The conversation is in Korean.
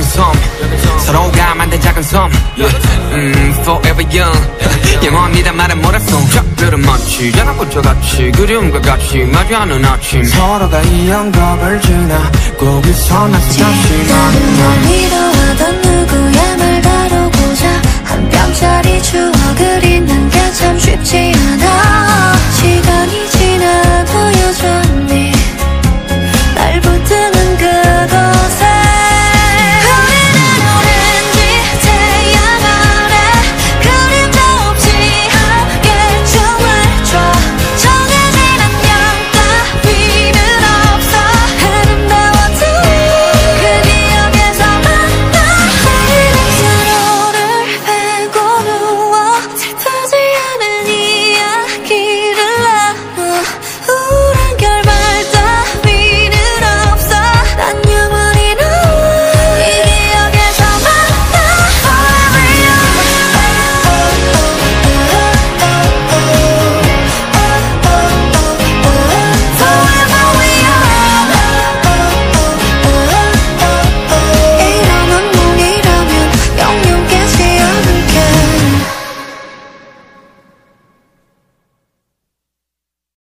작은 섬. 서로가 만든 작은 섬. 음, forever young. 영원이란 말은 뭐랬어. 작별은 마치 자나꽃과 같이 그리움과 같이 맞이하는 아침. 서로가 이 영겁을 지나 거기서 나서 다시 만나 위로하던 누구의 말 다루고자 한 뼘짜리 추억을 잊는 게 참 쉽지 않아